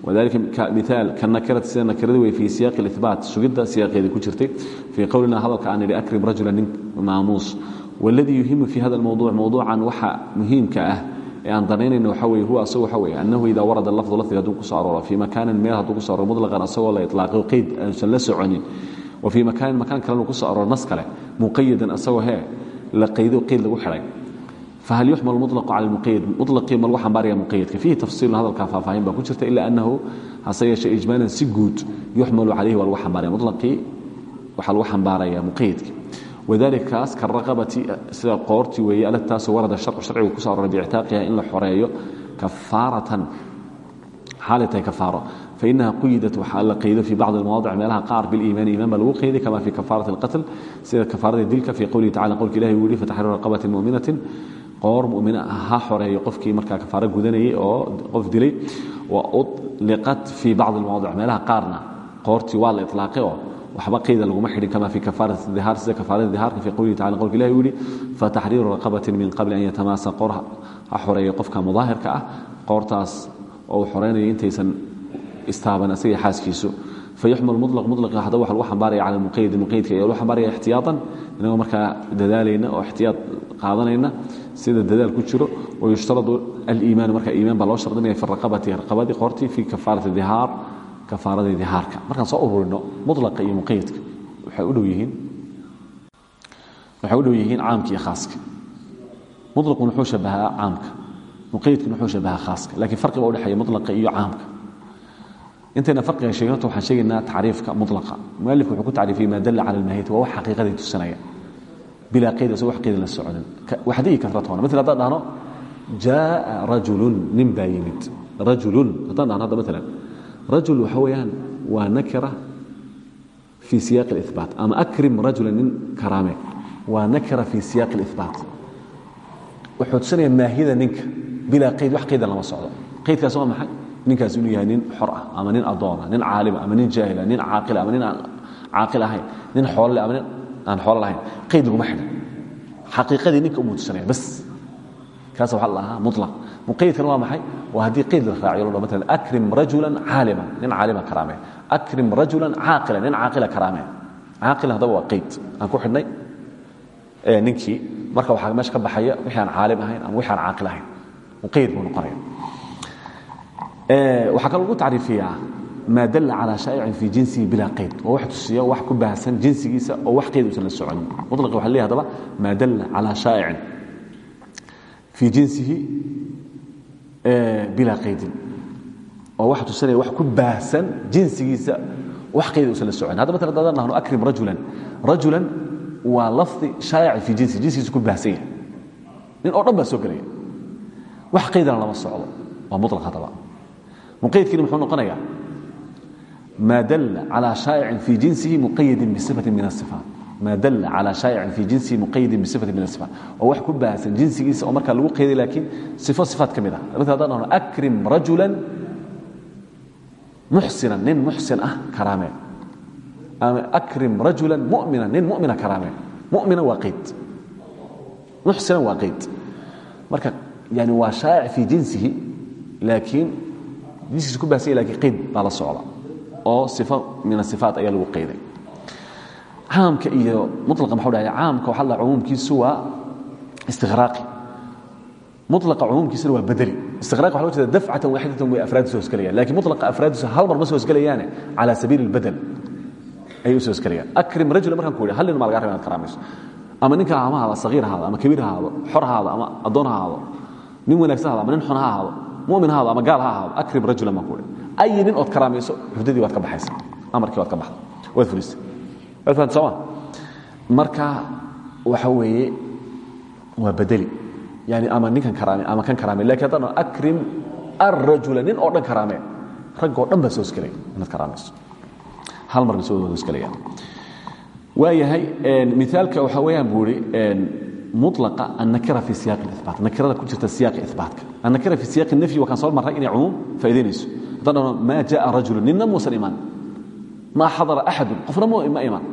wadalika miaal kanakirati sida nakiradi wey fii siyaaqi اlihbaat sugidda siyaaqeedii ku jirtay fii qowlina hadalka aan idhi akrim rajula nin maamuus waladii yuhimu fi hada mowduuc mowduucan waxa muhiimka ah ee aan danaynayno waxa weye huwa asagu waxa weye annahu idaa warada lafdu lafdiga hadduu ku soo arooro fii makaanin meel hadduu ku soo arooro mutlaqan asagoo la iطlaaqo qeyd aansan la soconin wa fii makaanin makaan kalenu ku soo arooro nas kale muqayadan asagoo hee la qaydo qeyd lagu xidhay فhل يحmل المطلق على المقيد مطلقii ma lagu xambaaraya مقيدka فيhi تفصيل hadalkaa faahfaahin baa ku jirta إلا أنه hase yeeshee إجمالا si guud يحmل عaليhi waa lagu xambaaraya مطلقii waxaa lagu xambaaraya مقيدka وذلika kaas kaلرaqبةi sida qoortii weeye alagtaasoo warada شharcu sharcigu kuso aroray بictaaqiha in la xoreeyo kafaaratan xaalay tahay kafaaro فإنها قيدت waxaa la qaydo في bacض المواضع meelaha qaar بالإيمان iman ba lagu qayday kama في كفاaرة القتل sida كفاaradii dilka في qwlihi taعaلى qowlka ilahi uu yihi فتxرير رقبة مؤمiنaة qoor mumina ha xoreeyo qofkii markaa kafaaro gudanayay oo qof dilay. Waudliqat fii bacdi almawadic meelaha qaarna qoortii waa la ilaaqay oo waxba qayda laguma xidhin kama fii kafaarati dihaar sida kafaarada dihaarka fii qowlihi tacala qolka ilahi uu yihi fataxriiru raqabatin min qabli an yatamaasa qoor ha xoreeyo qofka mudaahirka ah qoortaas oo uu xoreynayo intaysan istaaban isaga xaaskiisu. Fayuxmal mulaq mulaqi haddaba waxa lagu xambaaraya cala muqayidi muqayidka ayaa lagu xambaaraya ixtiyaatan inagoo markaa dadaalayna oo ixtiyaad qaadanayna sida dadaal ku jiro wayushtaradu aliimaan marka iimaan baa loo shardinaya fi raqabati raqabadii fi kafaarati dihaar kafaaradii dihaarka. Markaan soo ururino mulaqa iyo muqayidka waxay u dhow yihiin caamka iyo khaaska. Mulaqun wuxuu shabahaa caamka muqayidkuna wuxuu shabahaa khaaska laakiin farqi baa udhexeeya mulaqa iyo caamka. Intayna farqiga sheegato waxaan sheegaynaa tacriifka mulaqa mualifku wuxuu ku tacriifiyey maa dalla cala almahiyati waa wax xaqiiqadii tusinaya bilaa qayd asagoo wax qayda la soconin waxdii kasratoona maala haddaan dhahno jaaa rajulun nin baa yimid. Rajulun haddaan dhahno hadda maalan rajul waxa weeyaan waa nakira fii siyaaqi اlihbaat ama akrim rajula nin karaame. Waa nakira fii siyaaqi اlihbaat wuxuu tusinaya maahiyada ninka. Bilaa qayd wax qayda lama socdo. Qaydkaas waa maxay? Ninkaas inuu yahay nin xor ah ama nin adoona nin caalima ama nin jaahila nin caaqila ama nin aan caaqil ahayn nin xoolole ama nin aan xoolo lahayn qayd laguma xidhan xaqiiqadii ninka umuu tusanaya bas. Kaas waxa la ahaa mulaq muqayidkana waa maxay? Waa haddii qayd la raaciyo lo dhan matalan akrim rajulan caalima nin caalima karaame akrim rajulan caaqila nin caaqila karaame caaqil haddaba waa qayd. Aan ku xidhnay ninkii. Marka waxaa meesha ka baxaya wixii aan caalim ahayn ama wixii aan caaqil ahayn. Muqayid buu noqonaya waxaa kaloo lagu tacriifiyaa maa dalla calaa shaa'icin fii jinsihi bilaa qayd waa wax tusiya wax ku baahsan jinsigiisa oo wax qayd uusan la soconin mutlaqi waxa leeyahay hadaba maa dalla calaa shaa'icin fii jinsihi bilaa qaydin oo wax tusinaya wax ku baahsan jinsigiisa wax qayd uusan la soconin hadda matala haddaan nahno akrim rajulan rajulan waa lafdi shaa'ic fii jinsihi jinsigiisa ku baahsan yahay nin oo dhan baa soo gelaya wax qaydana lama socdo waa mutlaq hadaba muqaydkiina muxuu noqonayaa maa dalla calى shaa'icin fii jinsihi muqayadin bisifatin min asifaat maa dalla calى shaa'icin fii jinsihi muqayadin bisifatin min asifaat oo wax ku baahsan jinsigiisa oo lagu qayday laakiin sifo sifaat ka mid akrim rajulan muxsinan nin muxsin ah karaamee akrim rajulan mu'minan nin mu'mina karaamee mu'mina waa qayd muxsinan marka yani waa shaa'ic fii jinsihi laakiin jinsigiisa ku laakiin qayd baa la oo sifo min asifaat ayaa lagu qayday caamka iyo mulaqa maxuu dhahay caamka waxa la cumuumkiisu waa istiqraaqi. Mulaqa cumuumkiisana waa badeli istiqraaq waxa loo jeeda dafcatan waaxidatan way afraad soo hosgelayaan laakiin mulaqa afraadiisu hal mar ma soo hosgelayaane cala sabiili اlbadel ayay u soo hosgelayaan akrim rajula markaan ku yidhi hal nin maa laga raba inaad karaamayso ama ninka ama haada sagiir ha haado ama kabiir ha haado xor ha haado ama addoon ha haado nin wanaagsan ha haado ama nin xun ha haado mumin ha haado ama gaal ha haado akrim rajulan baan ku idhi ayi nin ood karaamayso hurdadii waad ka baxaysa amarkii waad ka baxda waad fulistay waad fahamta sooma marka waxa weeye waa badeli yani ama ninkan karaame ama kan karaame. Lakin haddaan akrim arrajula nin oo dhan karaame. Rag oo dhan baa soo hosgelaya inaad karaamayso hal mar bay soo hosgelayaan waayahay miaalka waxaa weyaan buu ihi mulaqa annakira fi siyaq ibaat nakirada ku jirta siyaqi ibaatka annakira fi siyaqi nafyi waa kaan soo marray inay cumuum faa'idaynayso haddaan dhahno maa jaءa rajulu ninna muusan iman maa xadara axadun qofna ma iman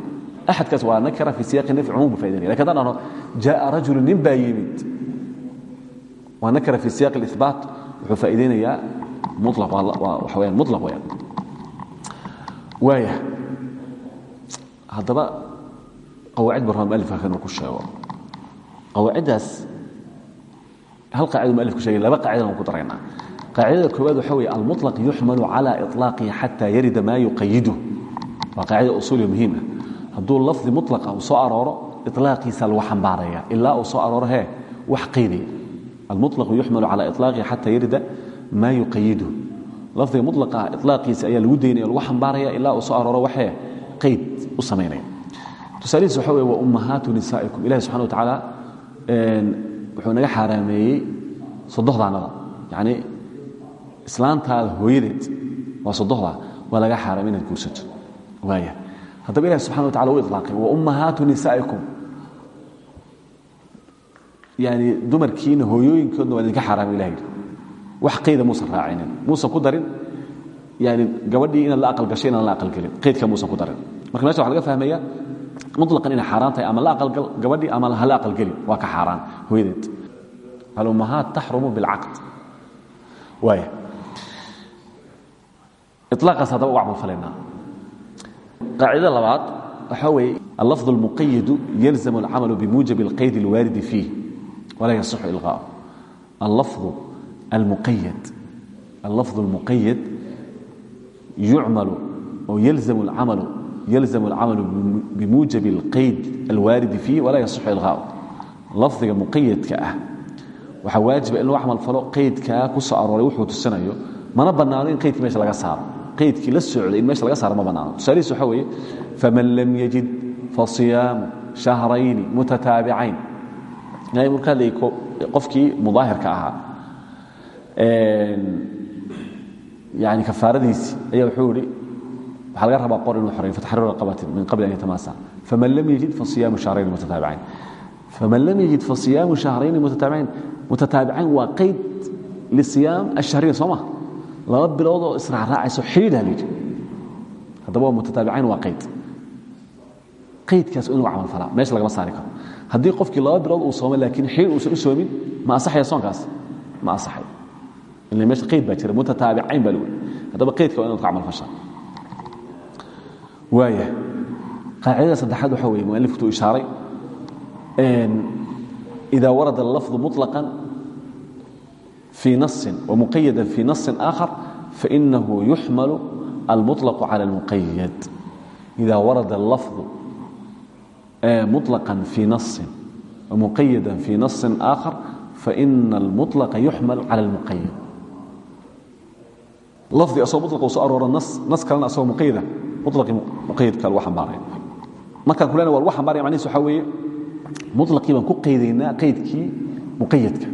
axadkaas waa nakira fi siyaqi nafyi cumuum bu faidaynaya lakin haddaan dhahno jaءa rajulu nin baa yimid waa nakira fi siyaq اibaat wuxuu faaideynayaa waxa weyaan mulaq weyaan waaya haddaba qawaacid barraa mualifka kan ku sheego qawaaciddaas hal qaacida mualif ku sheegay laba qaacidan aan ku daraynaa qaacidada koowaad waxa weeye almuطlaq yuxmalu calى iطlaaqihi xata yarida maa yuqayidu waa qaacida usuuliya muhiim ah hadduu lafdi muطlaqa uu soo arooro iطlaaqiisa lagu xambaaraya ilaa uu soo arooro hee wax qaydaya almuطlaq yuxmalu calى iطlaaqihi xata yarida maa yuqayidu lafdiga muطlaqa iطlaaqiisa ayaa lagu daynaya lagu xambaaraya ilaa uu soo arooro waxee qayd u samaynaya tusaalihiis waxa wey wa ummahaatu nisaa'ikum ilahi subxana wa tacaala wuxuu naga xaaraameeyey sodohdaanada yacni islaantaada hooyadeed waa sodohdaa waa laga xaaraamay inaad guursato. Waaya haddaba ilahi subxana wa tacala u ilaaqay wa ummahaatu nisaa'ikum. Yani dumarkiina hooyooyinkoodna waa idinka xaaraamay ilah yidhi. Wax qayda muusan raacinin muusan ku darin yani gabadhii inaad la aqalgashay inaan la aqalgelin qaydka muusan ku darin. Marka meesha waxa laga fahmaya muطlaqan inay xaaraan tahay ama la aqalgal gabadhii ama hala aqalgelin waa ka xaaraan hooyadeed alummahaat taxrumu biاlcaqd waaya ilaaqaas haddaba uga camal falaynaa qaacidada labaad waxaa weeye allafظ اlmuqayidu yalzam اlcamalu bimuujabi اlqayd اlwaaridi fiih walaa yasixu ilqaa'u allafظ المقيد اللفظ المقيد يعمل أو يلزم العمل yalzam alcamalu bimuujabi alqayd alwaaridi fiih walaa yasixu ilqaa'u lafdiga muqayadka ah waxaa waajiba in loo camal falo qaydkaa ku soo arooray wuxuu tusinayo mana bannaano in qaydkii meesha laga saaro qaydkii la socday in meesha laga saaro ma bannaano tusaalihiis waxaa weeye faman lam yajid fasiyaamu shahrayni mutataabicayn markaa le qofkii mudaahirka ahaa yani kafaaradiisii ayaa wuxuu yihi waxaa laga rabaa qor inuu xoreeyo fatxriiru raqabatin min qabli an yatamaasa faman lam yajid fasiyaamu shahrayni mutataabicayn faman lam yajid fasiyaamu shahrayni mutataabicayn mutataabicayn waa qayd lisiyaam ashahriya soo ma laba bilood oo israacraacayso xidhiidha layidhi haddaba waa mutataabicayn waa qayd qaydkaas in lagu camal falaa meesha lagama saari karo haddii qofkii laba bilood uu soomay laakiin xidhiid uusan u soomin ma asaxaya soonkaas ma asaxay ila meesha qayd baa jira mutataabicayn baa lagu haddaba qaydka waa inaad ku camal fashaa waaya qaacidada saddexaad waxa weeye mualifkutuu ishaaray إذا ورد اللفظ مطلقا في نص ومقيدا في نص آخر فإنه يحمل المطلق على المقيد إذا ورد اللفظ مطلقا في نص ومقيدا في نص آخر فإن المطلق يحمل على المقيد لفظي أصو مطلق وسأرور النص نص كان أصو مقيدا مطلق مقيد كالوحن باري ما كان كلنا والوحن باري معنيه سحوية مطلقii baan ku qaydaynaa qaydkii muqayadka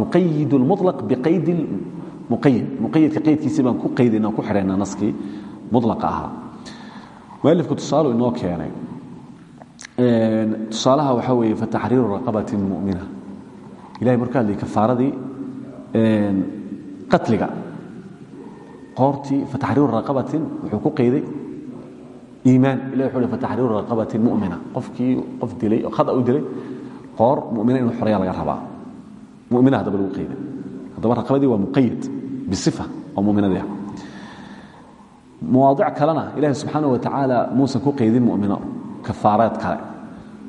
nuqayid اlmuطlaq biqayd muqayad muqayadka qaydkiisii baan ku qaydaynaa ku xidhaynaa naskii mulaqa ahaa mualifku tusaalo inoo keenay tusaalaha waxaa weeye fataxriiru raqabati mumina ilahay markaa hadlay kafaaradii qatliga qoortii fataxriiru raqabatin wuxuu ku qayday iimaan. Ilahi wuxuu fataxriiru raqabatin mumina. Qofkii qof dilay oo khada u dilay qoor mumina inuu xoreeya laga rabaa. Mumina haddaba lagu qayda haddaba raqabadii waa muqayad bisifa oo muminadii ah. Mawaadic kalena ilahi subxaana wa tacaala muusan ku qaydin mumino kafaaraad kale.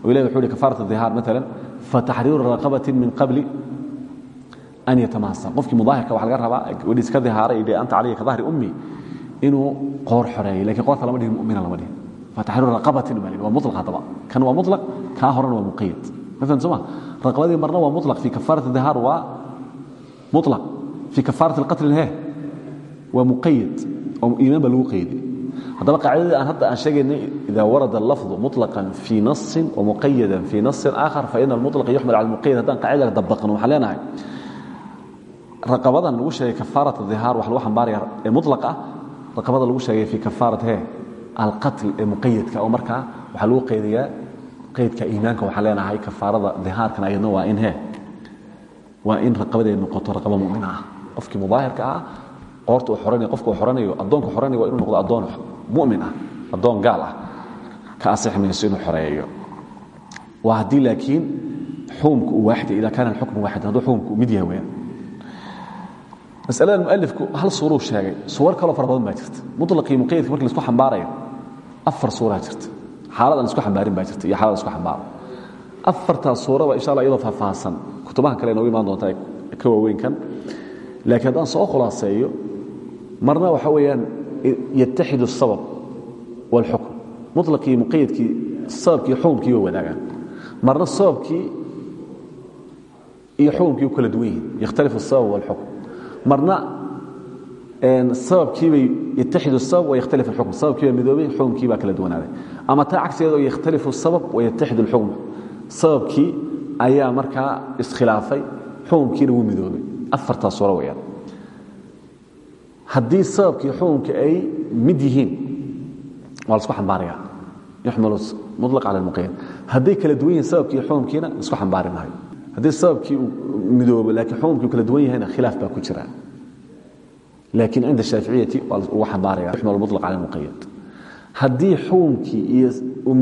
Oo ilahi wuxuu hi kafaarat dhihaar maala fataxriiru raqabatin min qabli an yatamaasa qofkii mudaahirka waxa laga rabaa gabadhiis ka dihaaray dhe anta calayya ka dahri ummi inuu qoor xoreeyo laakiin qoorta lama dhihin mumina lama dhihin fataxriiru raqabatin baa waa mulaq haddaba kan waa mulaq kaa horena waa muqayad mafaham soo ma raqabadii marna waa mulaq fi kafaarati dihaar waa mulaq fi kafaarati alqatli he waa muqayad oo iimaan baa lagu qayday haddaba qaacidadii aan hadda aan sheegaynay ida warada lafdu muطlaqan fii nasin wamuqayadan fii nasin aakhar faina almuطlaq yuxmal cala almuqayad haddaan qaacidada dabaqno waxaan leenahay raqabadan lagu sheegay kafaarat dihaar wax lagu xambaaraya ee mulaq ah raqabada lagu sheegay fii kafaarat he alqatl ee muqayadka oo markaa waxaa lagu qaydayaa qaydka iimaanka waxaan leenahay kafaarada dihaarkan ayadna waa in he waa in raqabadeed noqoto raqaba mumina ah. Qofkii mudaahirka ah qoorta uu oranayo qofka uu oranayo addoonka xoranaya waa inuu noqdo addoon mumin ah addoon gaal ah. Ka asix mayso inuu xoreeyo. Waa haddii laakiin xukumka uu waaxid ida kaana alxukmu waaxidan hadduu xukumku mid yahay weyaan masalada mualifku hal suuruu sheegay suwar kaloo fara badan baa jirta muطlaqii muqayadka marki laisku xambaarayo afar suuraa jirta xaalad aan isku xambaarin baa jirta iyo xaalad isku xambaaro afartaas suuraba insha allah iyadoo faahfaahsan kutubaha kale inoogu imaan doonta ka waaweynkan laakiin haddaan soo khulaaseeyo marna waxa weeyaan yataxid الsabab wاlxukm muطlaqii muqayadkii sababkii xukumkii way wadaagaan marna sababkii iyo xukumkii u kala duwan yihin yakhtalifu الsabab wاlxukm marna ababkiibay ytaidu sabab waykhtali xukm sababkiiba midoobay xukumkii baa kala duwanaaday. Ama taa cagsigeed oo yakhtalifu sabab wayattaxid اlxukm sababkii ayaa markaa iskhilaafay xukumkiina wuu midoobay. Afartaa suuro weyaan haddii sababkii xukumka ay mid yihiin waa lasku ambaaraya yuxmal mulaq cala muqiid hadday kala duwan yihiin sababkii xukumkiina lasku ambaari maayo haddii sababkii midoobo laakiin xukumkii kala duwan yahayna khilaaf baa ku jira. Laakiin cinda shaaficiyati waa ugu xambaaraya yuxmalu mulaq cala almuqayad haddii iyo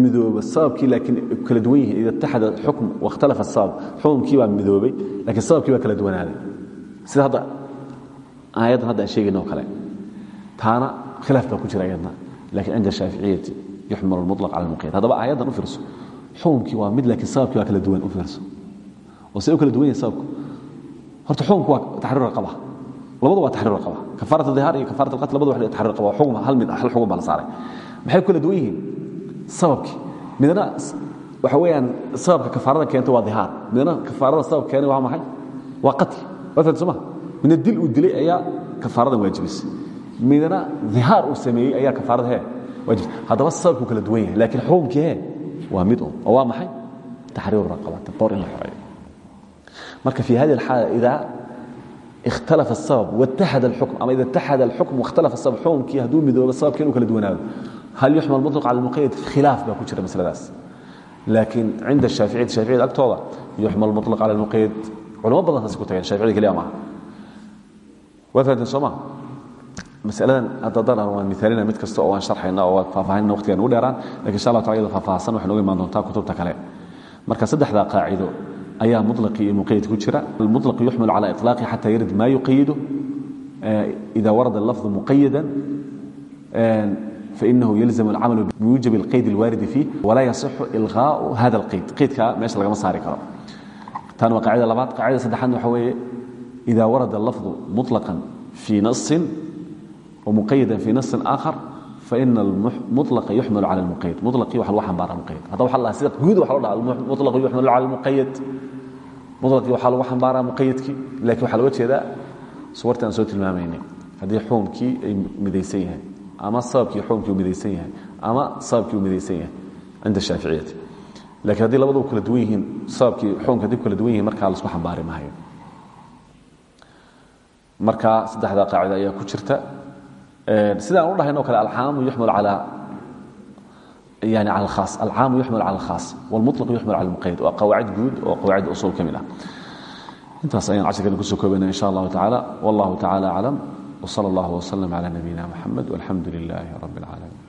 midoobo sababkii laakiin kala duwan yihiin ida itaxada xukm wakhtalafa sabab xukumkii baa midoobay laakiin sababkii baa kala duwanaaday. Sida hadda aayaddan hadda sheegayno kale. Taana khilaaf baa ku jira ayadna lakiin cinda shaaficiyati yuxmal mulaq cala almuqayad haddaba aayaddan u fiirso xukumkii waa mid laakiin sababkii waa kala duwan u fiirso oo see u kala duwan yahin sababku. Horta xukumku waa taxriir raqaba labadu waa taxriir raqaba kafaarat dihaar iyo kafaarat alqatl labadu waa taxriir raqaba xukm hal mid hal xukun baa la saaray. Maxay ku kala duwan yihiin? Sababkii. Midna waxa weeyaan sababka kafaarada keenta waa dihaar. Midna kafaarada sabab keenay waa maxay? Waa qatl. Waa fahamsan ma midna dil uu dilay ayaa kafaaradan waajibisay midna dihaar uu sameeyey ayaa kafaarada he waajibisay haddaba sababku kala duwan yahay laakiin xukumkii he waa mid un oo waa maxay? Taxriiru raqabata qoor in la xoreeyo marka fi hadi alxaala idaa اkhtalaف الsabب wاtaxad الxukm ama ida اtaxad الxukm واkhtalafa الsabب xukumkii hadduu midoobo sababki inuu kala duwanaado hal yuxmal muطلق cala الmuqayad khilaaf baa ku jira masladaas laakiin cinda الشhaaficiyati shaaficiyada agtooda yuxmal muطلق cala الmuqayad culamo badan taasi ku tageen shaaficiyada keliya maaha waa fahanteen soo ma masaladan hadda daran waan miaalina mid kasta oo waan sharxayna oo waan faahfaahinna waqtigan ugu dheeraan lakin insha allah taala iyadoo faahfaahsan waxay nooga imaan doontaa kutubta kale marka saddexdaa qaacido ayaa mulaqii iyo ku jira. Almulaq yuxmal cala iطlaaqi xata yarid ma yuqayidu ida warada lafdu muqayada fainahu yalzam alcamalu biwujabi alqayd alwaaridi fiih walaa yasixu ilqaau hada alqayd. Qaydka meesha lagama saari karo. Tan waa qacida labaad. Qacida waxa weeye ida warada lafdu muطlaqan fii nasin wamuqayadan fii nasin aakhar faina almulaqa yuxmalu cala almuqayad mulaqii waxa lagu xambaara muqayad hadda waxa la dhaha sida guud waxa loo dhaha almulaqu yuxmalu cala almuqayad mulaqii waxaa lagu xambaaraa muqayadkii laakiin waxaa looga jeedaa suwarta aan soo tilmaamaynay haddii xuumkii ay midaysan yahay ama sababkii xuumkii u midaysan yahay ama sababkii u midaysan yahay cinda shaaficiyati lakiin haddii labaduu kala duwan yihiin sababkii xuumka haddi kala duwan yihiin markaa la isku xambaari maayo markaa saddexdaa qaacida ayaa ku jirta sidaan u dhahayn o kale alaamu yuxml ala alcaamu yuxmil cala alkhaas wlmuطlaq yuxmil cala almuqayd waa qawaacid guud oo qawaacid usuul ka mid ah. Intaas ayaan casharkana ku soo koobayna in sha allahu wallahu tacala aclam. Wsala allah wslm cala nabiyina mxamed walxamdu lilahi rab اlcalamin